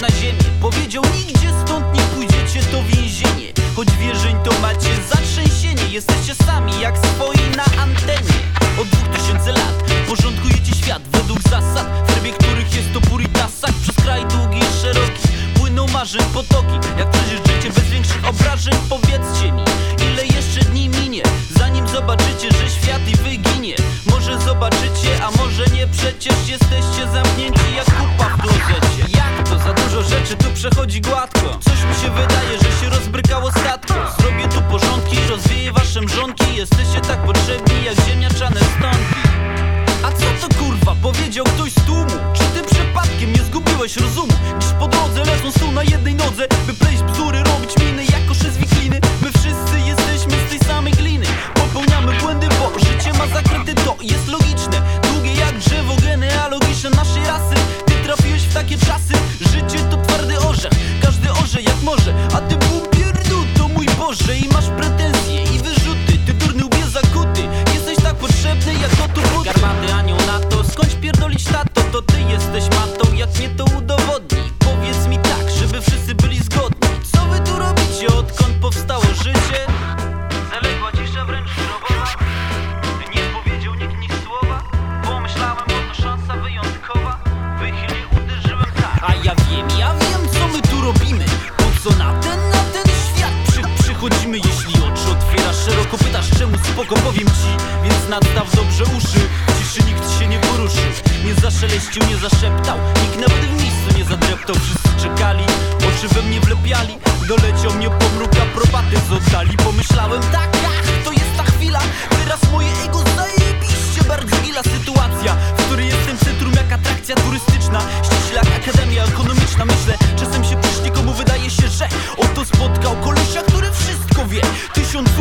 na ziemię. Powiedział nigdzie stąd nie pójdziecie to więzienie. Choć wierzeń to macie zatrzęsienie. Jesteście sami jak swoi na antenie. Od dwóch tysięcy lat porządkujecie świat Według zasad, w rybie których jest to puritasak Przez kraj długi i szeroki płyną marzeń potoki. Jak przeżyć życie bez większych obrażeń Powiedzcie mi, ile jeszcze dni minie Zanim zobaczycie, że świat i wyginie. Może zobaczycie, a może nie Przecież jesteście zamknięci jak kupa Rzeczy tu przechodzi gładko Coś mi się wydaje, że się rozbrykało statko Zrobię tu porządki, rozwieję wasze mrzonki Jesteście tak potrzebni jak ziemniaczane stonki a co to kurwa? Powiedział ktoś z tłumu Czy ty przypadkiem nie zgubiłeś rozumu? Dziś po drodze lecą stół na jednej nodze By pleść może A ty czemu spoko powiem ci Więc nadstaw dobrze uszy. Ciszy nikt się nie poruszy. Nie zaszeleścił, nie zaszeptał. Nikt nawet w miejscu nie zadreptał. Wszyscy czekali, oczy we mnie wlepiali. Doleciał mnie pomruk aprobaty z oddali. Pomyślałem tak,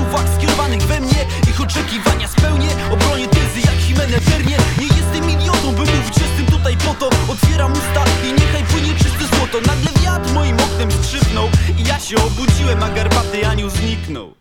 uwag skierowanych we mnie. Ich oczekiwania spełnię Obronię tezy jak Himene Ternie Nie jestem idiotą, by mówić jestem tutaj po to. Otwieram usta i niechaj płynie czyste złoto. Nagle wiatr moim oknem skrzypnął I ja się obudziłem, a garbaty anioł zniknął